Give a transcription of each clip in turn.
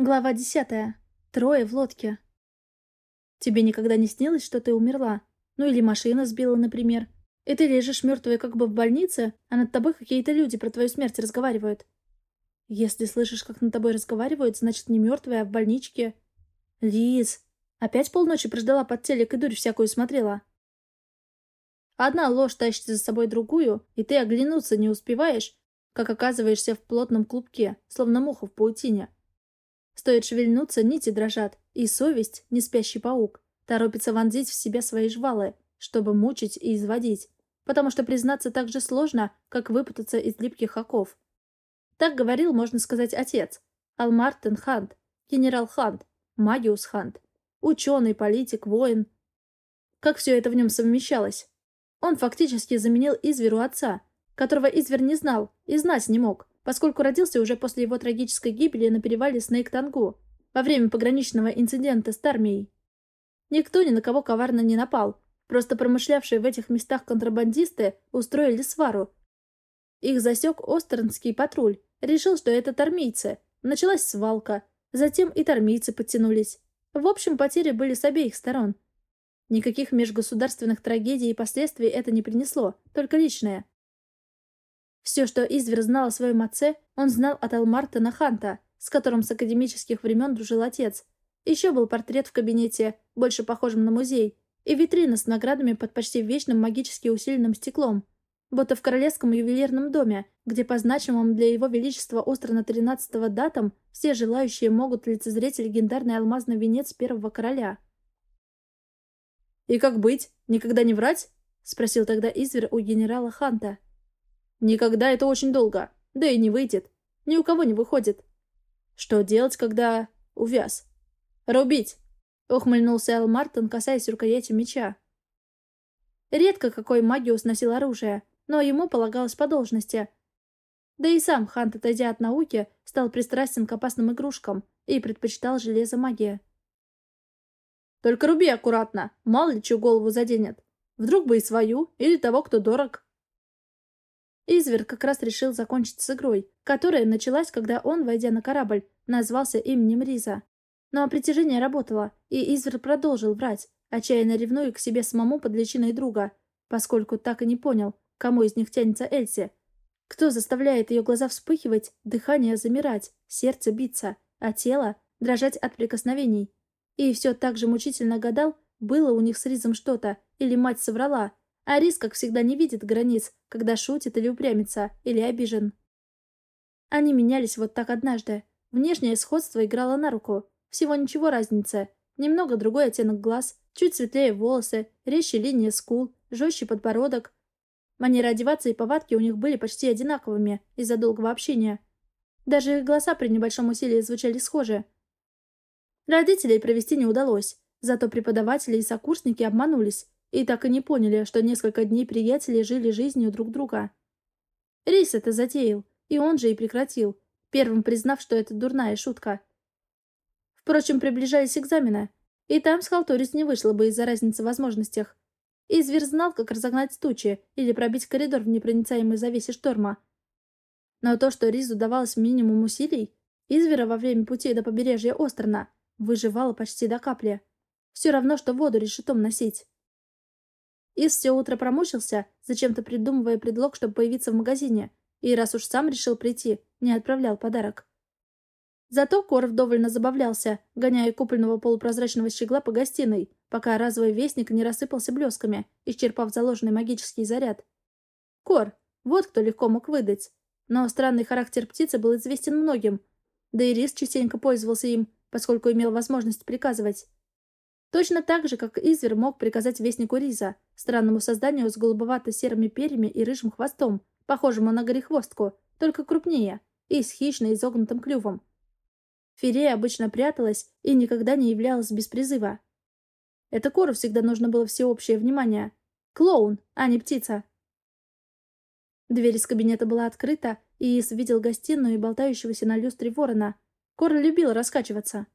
Глава десятая. Трое в лодке. Тебе никогда не снилось, что ты умерла? Ну или машина сбила, например. И ты лежишь мертвая как бы в больнице, а над тобой какие-то люди про твою смерть разговаривают. Если слышишь, как над тобой разговаривают, значит не мертвая, а в больничке. Лиз, опять полночи прождала под телек и дурь всякую смотрела. Одна ложь тащит за собой другую, и ты оглянуться не успеваешь, как оказываешься в плотном клубке, словно муха в паутине. Стоит шевельнуться, нити дрожат, и совесть, не спящий паук, торопится вонзить в себя свои жвалы, чтобы мучить и изводить, потому что признаться так же сложно, как выпутаться из липких оков. Так говорил, можно сказать, отец. Алмартен Хант, генерал Хант, Магиус Хант, ученый, политик, воин. Как все это в нем совмещалось? Он фактически заменил Изверу отца, которого Извер не знал и знать не мог поскольку родился уже после его трагической гибели на перевале Снейк-Тангу во время пограничного инцидента с Тармией. Никто ни на кого коварно не напал, просто промышлявшие в этих местах контрабандисты устроили свару. Их засек Остернский патруль, решил, что это тормийцы. Началась свалка, затем и тормийцы подтянулись. В общем, потери были с обеих сторон. Никаких межгосударственных трагедий и последствий это не принесло, только личное. Все, что Извер знал о своем отце, он знал от Алмартена Ханта, с которым с академических времен дружил отец. Еще был портрет в кабинете, больше похожим на музей, и витрина с наградами под почти вечным магически усиленным стеклом. Будто в королевском ювелирном доме, где по значимым для его величества Острона 13 датам все желающие могут лицезреть легендарный алмазный венец первого короля. «И как быть? Никогда не врать?» — спросил тогда Извер у генерала Ханта. Никогда это очень долго. Да и не выйдет. Ни у кого не выходит. Что делать, когда... увяз? Рубить! Ухмыльнулся Эл Мартин, касаясь рукояти меча. Редко какой магиус носил оружие, но ему полагалось по должности. Да и сам Хант, отойдя от науки, стал пристрастен к опасным игрушкам и предпочитал железо магия. «Только руби аккуратно, мало ли чью голову заденет. Вдруг бы и свою, или того, кто дорог». Извер как раз решил закончить с игрой, которая началась, когда он, войдя на корабль, назвался именем Риза. Но притяжение работало, и Извер продолжил врать, отчаянно ревнуя к себе самому под личиной друга, поскольку так и не понял, кому из них тянется Эльси. Кто заставляет ее глаза вспыхивать, дыхание замирать, сердце биться, а тело дрожать от прикосновений. И все так же мучительно гадал, было у них с Ризом что-то, или мать соврала, а Рис, как всегда, не видит границ, когда шутит или упрямится, или обижен. Они менялись вот так однажды. Внешнее сходство играло на руку. Всего ничего разницы. Немного другой оттенок глаз, чуть светлее волосы, резче линия скул, жестче подбородок. Манеры одеваться и повадки у них были почти одинаковыми из-за долгого общения. Даже их голоса при небольшом усилии звучали схоже. Родителей провести не удалось, зато преподаватели и сокурсники обманулись, и так и не поняли, что несколько дней приятели жили жизнью друг друга. Рейс это затеял, и он же и прекратил, первым признав, что это дурная шутка. Впрочем, приближались экзамены, и там схалтурить не вышло бы из-за разницы в возможностях. Изверь знал, как разогнать тучи или пробить коридор в непроницаемой завесе шторма. Но то, что Ризу давалось минимум усилий, Извера во время пути до побережья Острона выживала почти до капли. Все равно, что воду решетом носить. Ис все утро промучился, зачем-то придумывая предлог, чтобы появиться в магазине, и раз уж сам решил прийти, не отправлял подарок. Зато Коров довольно забавлялся, гоняя купольного полупрозрачного щегла по гостиной, пока разовый вестник не рассыпался блесками, исчерпав заложенный магический заряд. Кор, вот кто легко мог выдать. Но странный характер птицы был известен многим, да и Рис частенько пользовался им, поскольку имел возможность приказывать. Точно так же, как Извер мог приказать Вестнику Риза, странному созданию с голубовато-серыми перьями и рыжим хвостом, похожему на горехвостку, только крупнее, и с хищно изогнутым клювом. Ферея обычно пряталась и никогда не являлась без призыва. Это Кору всегда нужно было всеобщее внимание. Клоун, а не птица. Дверь из кабинета была открыта, и Ис видел гостиную и болтающегося на люстре ворона. Кор любил раскачиваться.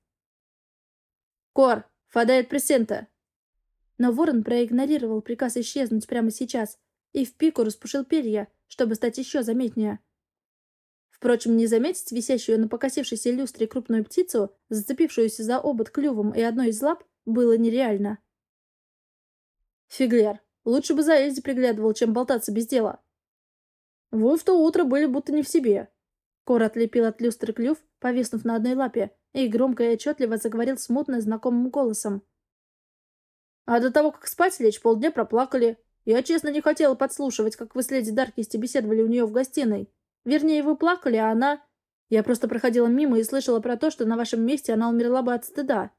«Кор, Фадает пресента!» Но ворон проигнорировал приказ исчезнуть прямо сейчас и в пику распушил перья, чтобы стать еще заметнее. Впрочем, не заметить висящую на покосившейся люстре крупную птицу, зацепившуюся за обод клювом и одной из лап, было нереально. Фигляр. Лучше бы за Эльзи приглядывал, чем болтаться без дела. Вы в то утро были будто не в себе. Кор отлепил от люстры клюв, повиснув на одной лапе, и громко и отчетливо заговорил смутно знакомым голосом. А до того, как спать лечь, полдня проплакали. Я, честно, не хотела подслушивать, как вы с леди Даркисти беседовали у нее в гостиной. Вернее, вы плакали, а она... Я просто проходила мимо и слышала про то, что на вашем месте она умерла бы от стыда.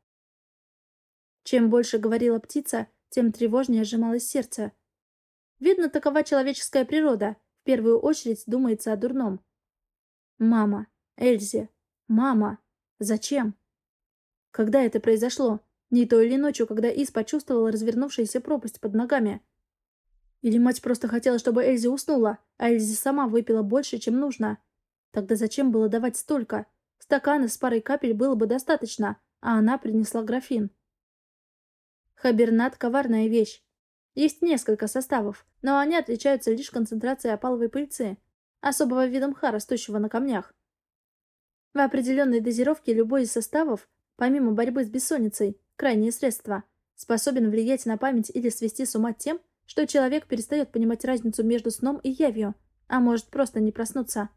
Чем больше говорила птица, тем тревожнее сжималось сердце. Видно, такова человеческая природа. В первую очередь думается о дурном. Мама. Эльзе. Мама. Зачем? Когда это произошло? Не той или ночью, когда Из почувствовала развернувшуюся пропасть под ногами. Или мать просто хотела, чтобы Эльзи уснула, а Эльзи сама выпила больше, чем нужно. Тогда зачем было давать столько? Стакана с парой капель было бы достаточно, а она принесла графин. Хабернат – коварная вещь. Есть несколько составов, но они отличаются лишь концентрацией опаловой пыльцы, особого вида мха, растущего на камнях. В определенной дозировке любой из составов, помимо борьбы с бессонницей, крайнее средство, способен влиять на память или свести с ума тем, что человек перестает понимать разницу между сном и явью, а может просто не проснуться.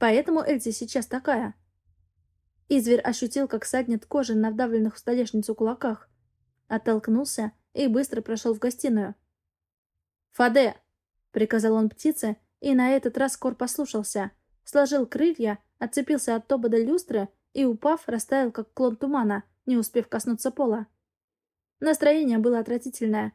Поэтому Эльзи сейчас такая. Изверь ощутил, как саднет кожа на вдавленных в столешницу кулаках. Оттолкнулся и быстро прошел в гостиную. «Фаде!» — приказал он птице, и на этот раз Кор послушался. Сложил крылья, отцепился от тобода люстры и, упав, растаял, как клон тумана, не успев коснуться пола. Настроение было отвратительное.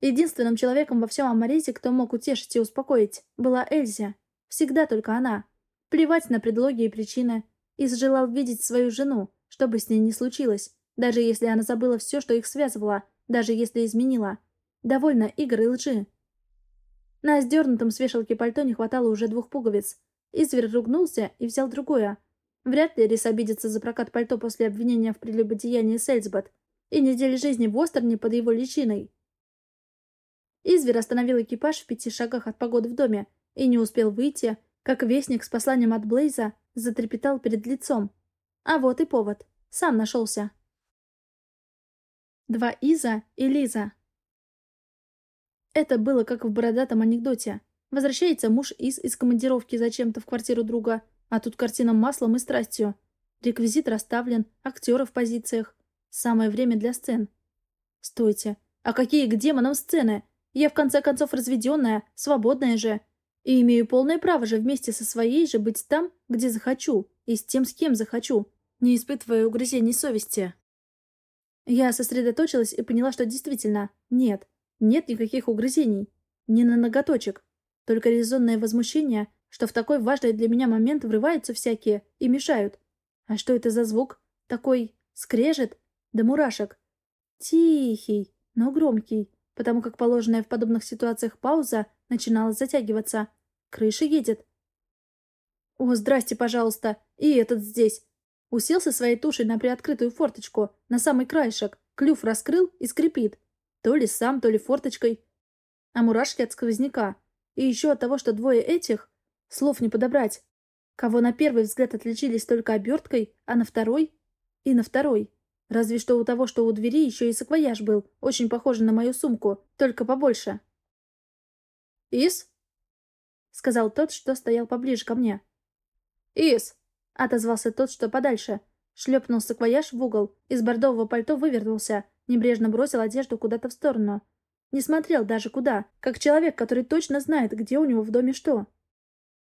Единственным человеком во всем Амаризе, кто мог утешить и успокоить, была Эльзя. Всегда только она. Плевать на предлоги и причины. И желал видеть свою жену, что бы с ней ни случилось, даже если она забыла все, что их связывало, даже если изменила. Довольно игр и лжи. На сдернутом с вешалки пальто не хватало уже двух пуговиц. Изверь ругнулся и взял другое, Вряд ли Рис обидится за прокат пальто после обвинения в прелюбодеянии Сельсбот и недели жизни в Остерне под его личиной. Извер остановил экипаж в пяти шагах от погоды в доме и не успел выйти, как вестник с посланием от Блейза затрепетал перед лицом. А вот и повод. Сам нашелся. Два Иза и Лиза. Это было как в бородатом анекдоте. Возвращается муж Из из командировки зачем-то в квартиру друга, а тут картина маслом и страстью. Реквизит расставлен, актеры в позициях. Самое время для сцен. Стойте, а какие к демонам сцены? Я в конце концов разведенная, свободная же. И имею полное право же вместе со своей же быть там, где захочу, и с тем, с кем захочу, не испытывая угрызений совести. Я сосредоточилась и поняла, что действительно нет, нет никаких угрызений. Не на ноготочек. Только резонное возмущение что в такой важный для меня момент врываются всякие и мешают. А что это за звук? Такой скрежет? Да мурашек. Тихий, но громкий, потому как положенная в подобных ситуациях пауза начинала затягиваться. Крыша едет. «О, здрасте, пожалуйста, и этот здесь!» Уселся своей тушей на приоткрытую форточку, на самый краешек, клюв раскрыл и скрипит. То ли сам, то ли форточкой. А мурашки от сквозняка. И еще от того, что двое этих Слов не подобрать. Кого на первый взгляд отличились только оберткой, а на второй? И на второй. Разве что у того, что у двери, еще и саквояж был, очень похожий на мою сумку, только побольше. «Ис?» — сказал тот, что стоял поближе ко мне. «Ис!» — отозвался тот, что подальше. Шлепнул саквояж в угол, из бордового пальто вывернулся, небрежно бросил одежду куда-то в сторону. Не смотрел даже куда, как человек, который точно знает, где у него в доме что.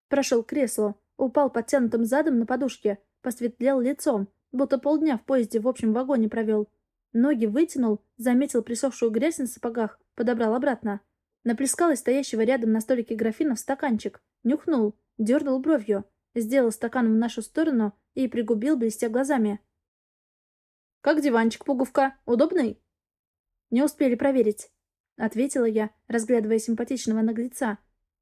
Прошел к креслу, упал подтянутым задом на подушке, посветлел лицом, будто полдня в поезде в общем вагоне провел. Ноги вытянул, заметил присохшую грязь на сапогах, подобрал обратно. Наплескал из стоящего рядом на столике графина в стаканчик, нюхнул, дернул бровью, сделал стакан в нашу сторону и пригубил, блестя глазами. «Как диванчик, пуговка? Удобный?» «Не успели проверить», — ответила я, разглядывая симпатичного наглеца.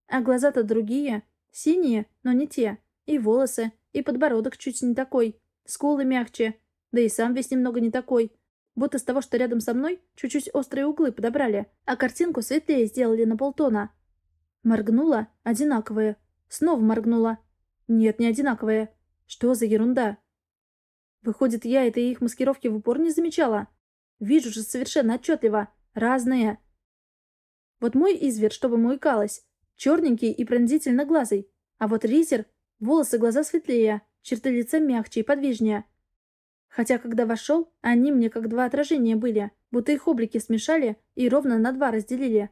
«А глаза-то другие, Синие, но не те. И волосы, и подбородок чуть не такой. Скулы мягче. Да и сам весь немного не такой. Будто с того, что рядом со мной, чуть-чуть острые углы подобрали, а картинку светлее сделали на полтона. Моргнула, одинаковые. Снова моргнула. Нет, не одинаковые. Что за ерунда? Выходит, я этой их маскировки в упор не замечала? Вижу же совершенно отчетливо. Разные. Вот мой изверт, чтобы муикалась. Черненький и пронзительно глазый. А вот ризер — волосы, глаза светлее, черты лица мягче и подвижнее. Хотя, когда вошел, они мне как два отражения были, будто их облики смешали и ровно на два разделили.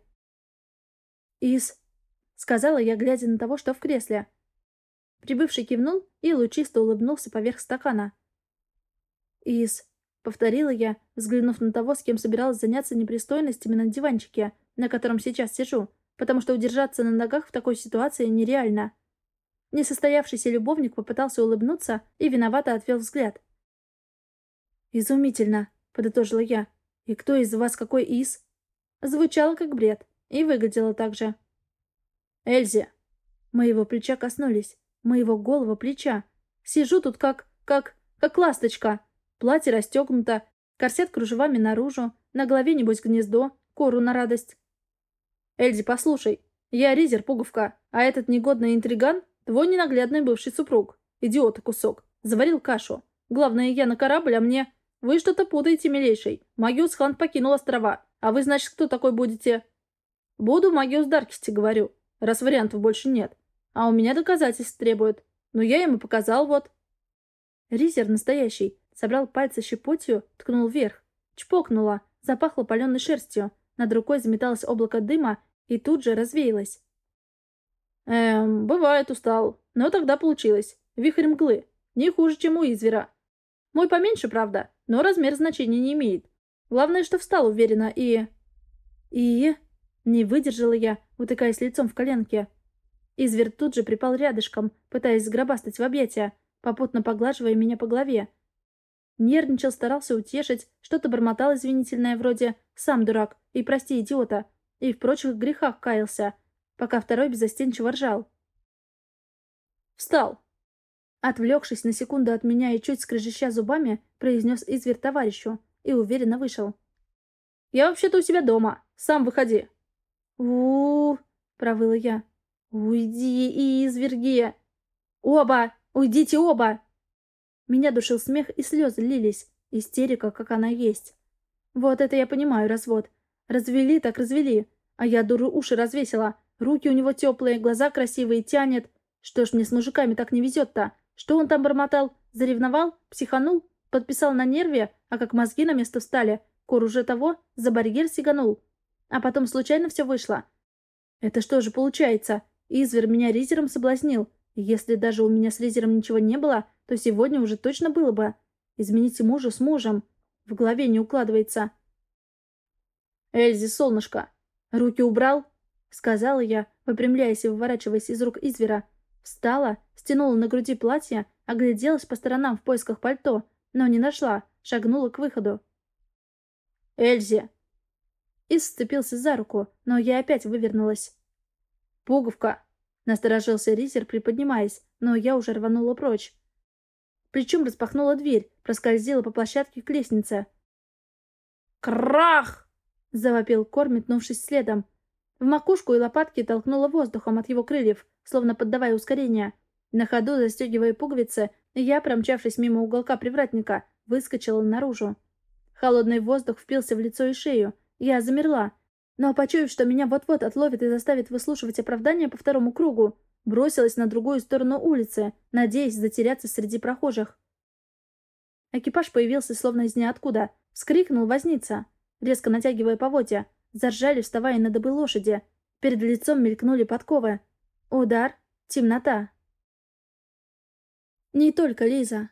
«Ис», — сказала я, глядя на того, что в кресле. Прибывший кивнул и лучисто улыбнулся поверх стакана. «Ис», — повторила я, взглянув на того, с кем собиралась заняться непристойностями на диванчике, на котором сейчас сижу, потому что удержаться на ногах в такой ситуации нереально. Несостоявшийся любовник попытался улыбнуться и виновато отвел взгляд. «Изумительно», — подытожила я. «И кто из вас какой из?» Звучало как бред. И выглядело так же. «Эльзи!» Моего плеча коснулись. Моего голого плеча. Сижу тут как... как... как ласточка. Платье расстегнуто, корсет кружевами наружу, на голове, небось, гнездо, кору на радость. «Эльзи, послушай, я Ризер Пуговка, а этот негодный интриган — твой ненаглядный бывший супруг. Идиота кусок. Заварил кашу. Главное, я на корабль, а мне... «Вы что-то путаете, милейший. Магиус Хан покинул острова. А вы, значит, кто такой будете?» «Буду Магиус Даркисти, говорю, раз вариантов больше нет. А у меня доказательств требуют. Но я ему показал, вот». Ризер настоящий. Собрал пальцы щепотью, ткнул вверх. Чпокнула, запахло паленой шерстью. Над рукой заметалось облако дыма и тут же развеялось. «Эм, бывает, устал. Но тогда получилось. Вихрь мглы. Не хуже, чем у извера. Мой поменьше, правда, но размер значения не имеет. Главное, что встал уверенно и... И... Не выдержала я, утыкаясь лицом в коленке. Извер тут же припал рядышком, пытаясь сгробастать в объятия, попутно поглаживая меня по голове. Нервничал, старался утешить, что-то бормотал извинительное вроде «сам дурак» и «прости, идиота», и в прочих грехах каялся, пока второй безостенчиво ржал. «Встал!» Отвлекшись на секунду от меня и чуть скрежеща зубами, произнес извер товарищу и уверенно вышел. «Я вообще-то у себя дома. Сам выходи». у, провыла я. «Уйди, изверги!» «Оба! Уйдите оба!» Меня душил смех, и слезы лились. Истерика, как она есть. Вот это я понимаю, развод. Развели так развели. А я дуру уши развесила. Руки у него теплые, глаза красивые, тянет. Что ж мне с мужиками так не везет-то? Что он там бормотал? Заревновал? Психанул? Подписал на нерве? А как мозги на место встали? Кор уже того? За барьер сиганул? А потом случайно все вышло? Это что же получается? Извер меня ризером соблазнил. Если даже у меня с ризером ничего не было, то сегодня уже точно было бы. Измените мужа с мужем. В голове не укладывается. «Эльзи, солнышко!» «Руки убрал?» — сказала я, выпрямляясь и выворачиваясь из рук извера. Встала, стянула на груди платье, огляделась по сторонам в поисках пальто, но не нашла, шагнула к выходу. «Эльзи!» Ис сцепился за руку, но я опять вывернулась. «Пуговка!» — насторожился Ризер, приподнимаясь, но я уже рванула прочь. Причем распахнула дверь, проскользила по площадке к лестнице. «Крах!» — завопил Кор, метнувшись следом. В макушку и лопатки толкнула воздухом от его крыльев, словно поддавая ускорение. На ходу, застегивая пуговицы, я, промчавшись мимо уголка привратника, выскочила наружу. Холодный воздух впился в лицо и шею. Я замерла. Но, почуяв, что меня вот-вот отловит и заставит выслушивать оправдания по второму кругу, бросилась на другую сторону улицы, надеясь затеряться среди прохожих. Экипаж появился словно из ниоткуда. Вскрикнул возница, резко натягивая поводья. Заржали, вставая на добы лошади. Перед лицом мелькнули подковы. Удар. Темнота. Не только Лиза.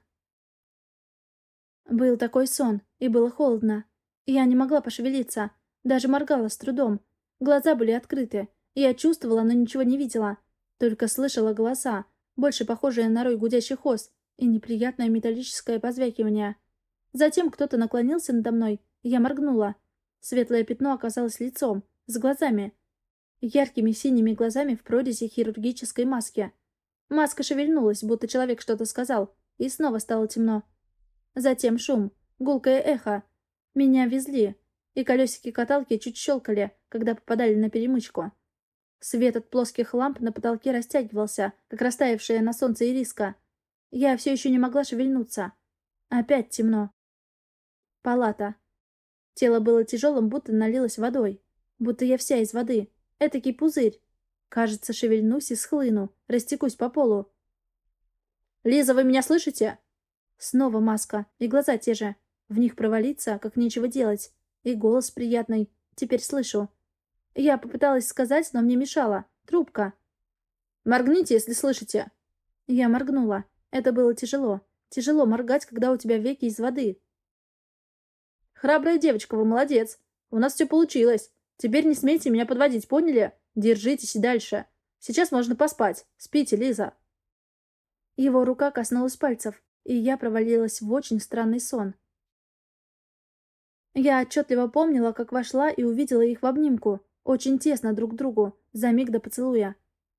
Был такой сон, и было холодно. Я не могла пошевелиться, даже моргала с трудом. Глаза были открыты. Я чувствовала, но ничего не видела. Только слышала голоса, больше похожие на рой гудящих ос, и неприятное металлическое позвякивание. Затем кто-то наклонился надо мной, и я моргнула. Светлое пятно оказалось лицом, с глазами, яркими синими глазами в прорези хирургической маски. Маска шевельнулась, будто человек что-то сказал, и снова стало темно. Затем шум, гулкое эхо. Меня везли, и колесики каталки чуть щелкали, когда попадали на перемычку. Свет от плоских ламп на потолке растягивался, как растаявшая на солнце ириска. Я все еще не могла шевельнуться. Опять темно. Палата. Тело было тяжелым, будто налилось водой. Будто я вся из воды. Этакий пузырь. Кажется, шевельнусь и схлыну, растекусь по полу. «Лиза, вы меня слышите?» Снова маска, и глаза те же. В них провалиться, как нечего делать. И голос приятный. Теперь слышу. Я попыталась сказать, но мне мешала. Трубка. «Моргните, если слышите». Я моргнула. Это было тяжело. Тяжело моргать, когда у тебя веки из воды. «Храбрая девочка, вы молодец. У нас все получилось. Теперь не смейте меня подводить, поняли? Держитесь и дальше. Сейчас можно поспать. Спите, Лиза». Его рука коснулась пальцев, и я провалилась в очень странный сон. Я отчетливо помнила, как вошла и увидела их в обнимку, очень тесно друг к другу, за миг до поцелуя.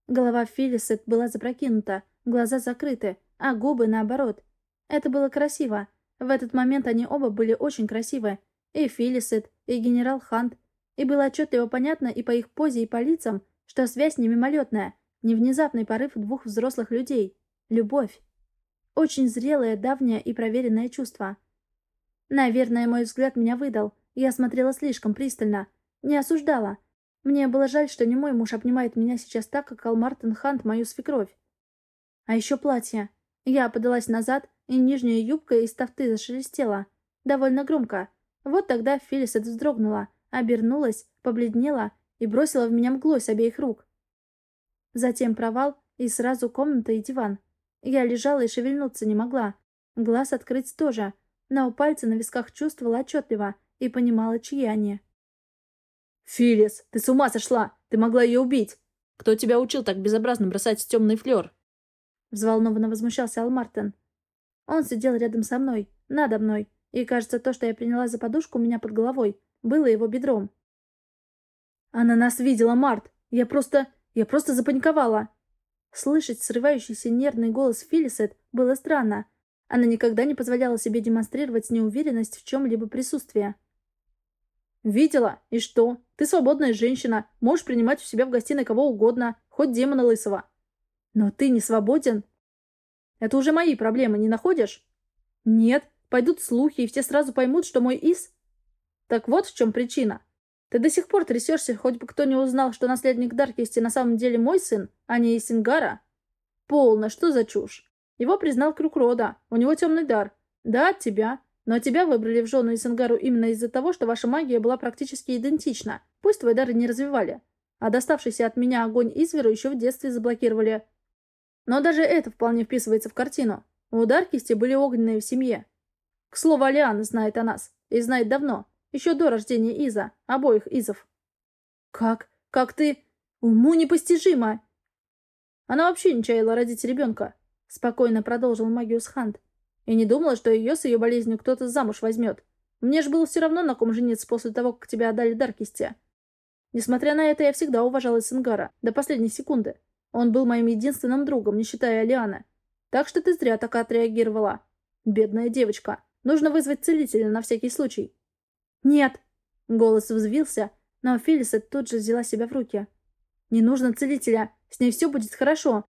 Голова Филлисет была запрокинута, глаза закрыты, а губы наоборот. Это было красиво. В этот момент они оба были очень красивы. И Филлисет, и генерал Хант. И было отчетливо понятно и по их позе, и по лицам, что связь не мимолетная, не внезапный порыв двух взрослых людей. Любовь. Очень зрелое, давнее и проверенное чувство. Наверное, мой взгляд меня выдал. Я смотрела слишком пристально. Не осуждала. Мне было жаль, что не мой муж обнимает меня сейчас так, как Алмартен Хант мою свекровь. А еще платье. Я подалась назад, и нижняя юбка из тафты зашелестела. Довольно громко. Вот тогда Филлисет вздрогнула, обернулась, побледнела и бросила в меня мглой с обеих рук. Затем провал, и сразу комната и диван. Я лежала и шевельнуться не могла. Глаз открыть тоже, но пальцы на висках чувствовала отчетливо и понимала, чьи они. «Филис, ты с ума сошла! Ты могла ее убить! Кто тебя учил так безобразно бросать темный флер?» Взволнованно возмущался Алмартен. Он сидел рядом со мной, надо мной, и, кажется, то, что я приняла за подушку у меня под головой, было его бедром. «Она нас видела, Март! Я просто... я просто запаниковала!» Слышать срывающийся нервный голос Филисет было странно. Она никогда не позволяла себе демонстрировать неуверенность в чем-либо присутствии. «Видела? И что? Ты свободная женщина, можешь принимать у себя в гостиной кого угодно, хоть демона лысого. Но ты не свободен. Это уже мои проблемы, не находишь? Нет, пойдут слухи, и все сразу поймут, что мой Ис... Так вот в чем причина. Ты до сих пор трясешься, хоть бы кто не узнал, что наследник Даркисти на самом деле мой сын, а не Исингара? Полно, что за чушь? Его признал круг рода, у него темный дар. Да, от тебя. Но тебя выбрали в жену Исенгару именно из-за того, что ваша магия была практически идентична. Пусть твои дары не развивали. А доставшийся от меня огонь Изверу еще в детстве заблокировали. Но даже это вполне вписывается в картину. У Даркисти были огненные в семье. К слову, Алиана знает о нас. И знает давно. Еще до рождения Иза. Обоих Изов. Как? Как ты? Уму непостижимо! Она вообще не чаяла родить ребенка. Спокойно продолжил Магиус Хант. И не думала, что ее с ее болезнью кто-то замуж возьмет. Мне же было все равно, на ком жениться после того, как тебя отдали Даркисте. Несмотря на это, я всегда уважала Сингара. До последней секунды. Он был моим единственным другом, не считая Алианы. Так что ты зря так отреагировала. Бедная девочка. Нужно вызвать целителя на всякий случай. «Нет!» Голос взвился, но Фелиса тут же взяла себя в руки. «Не нужно целителя. С ней все будет хорошо.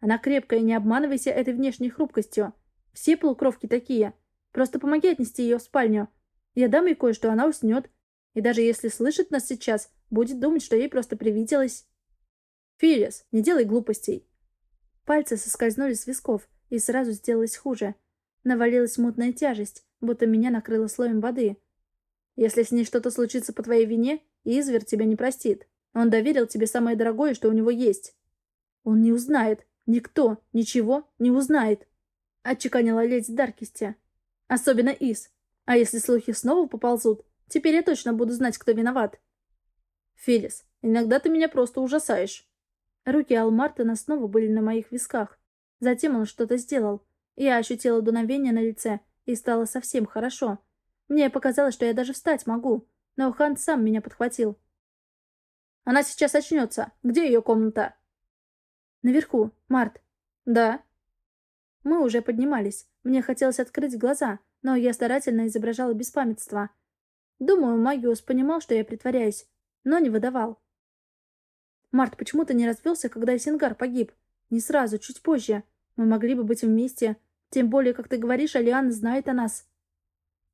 Она крепкая, не обманывайся этой внешней хрупкостью. Все полукровки такие. Просто помоги отнести ее в спальню. Я дам ей кое-что, она уснет. И даже если слышит нас сейчас, будет думать, что ей просто привиделось». «Филис, не делай глупостей!» Пальцы соскользнули с висков, и сразу сделалось хуже. Навалилась мутная тяжесть, будто меня накрыло слоем воды. Если с ней что-то случится по твоей вине, Изверт тебя не простит. Он доверил тебе самое дорогое, что у него есть. Он не узнает. Никто, ничего не узнает. Отчеканила леди Даркисти. Особенно Из. А если слухи снова поползут, теперь я точно буду знать, кто виноват. Фелис, иногда ты меня просто ужасаешь. Руки Алмартена снова были на моих висках. Затем он что-то сделал. Я ощутила дуновение на лице, и стало совсем хорошо. Мне показалось, что я даже встать могу, но Хан сам меня подхватил. «Она сейчас очнется. Где ее комната?» «Наверху. Март». «Да». Мы уже поднимались. Мне хотелось открыть глаза, но я старательно изображала беспамятство. Думаю, Магиус понимал, что я притворяюсь, но не выдавал. Март, почему ты не развелся, когда Исингар погиб? Не сразу, чуть позже. Мы могли бы быть вместе. Тем более, как ты говоришь, Алиана знает о нас.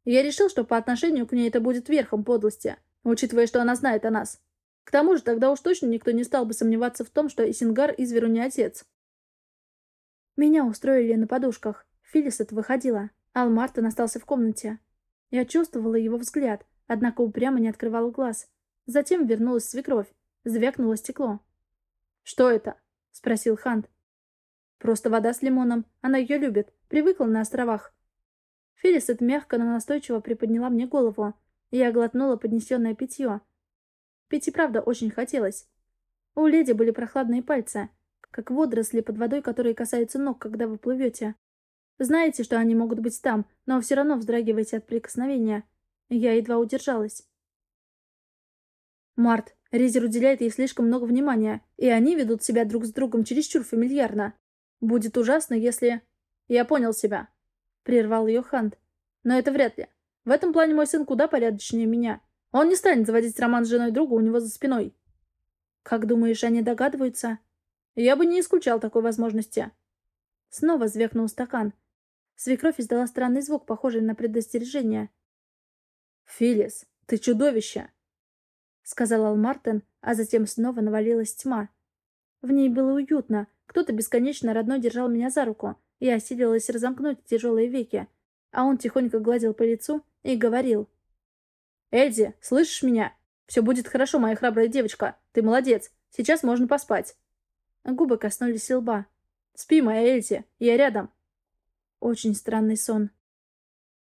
Я решил, что по отношению к ней это будет верхом подлости, учитывая, что она знает о нас. К тому же, тогда уж точно никто не стал бы сомневаться в том, что Исингар изверу не отец. Меня устроили на подушках. Филисет выходила. Ал Мартин остался в комнате. Я чувствовала его взгляд, однако упрямо не открывала глаз. Затем вернулась свекровь. Звякнуло стекло. «Что это?» — спросил Хант. «Просто вода с лимоном. Она ее любит. Привыкла на островах». Филисет мягко, но настойчиво приподняла мне голову. Я глотнула поднесенное питье. Пить и правда очень хотелось. У леди были прохладные пальцы, как водоросли под водой, которые касаются ног, когда вы плывете. Знаете, что они могут быть там, но все равно вздрагиваете от прикосновения. Я едва удержалась. Март, Ризер уделяет ей слишком много внимания, и они ведут себя друг с другом чересчур фамильярно. Будет ужасно, если... Я понял себя. Прервал ее Хант. Но это вряд ли. В этом плане мой сын куда порядочнее меня. Он не станет заводить роман с женой друга у него за спиной. Как думаешь, они догадываются? Я бы не исключал такой возможности. Снова звякнул стакан. Свекровь издала странный звук, похожий на предостережение. «Филис, ты чудовище!» Сказал Алмартен, а затем снова навалилась тьма. В ней было уютно. Кто-то бесконечно родной держал меня за руку. Я осилилась разомкнуть тяжелые веки. А он тихонько гладил по лицу и говорил. «Эльзи, слышишь меня? Все будет хорошо, моя храбрая девочка. Ты молодец. Сейчас можно поспать». Губы коснулись лба. «Спи, моя Эльзи. Я рядом». Очень странный сон.